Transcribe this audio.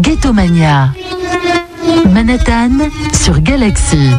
Ghettomania. Manhattan sur Galaxy.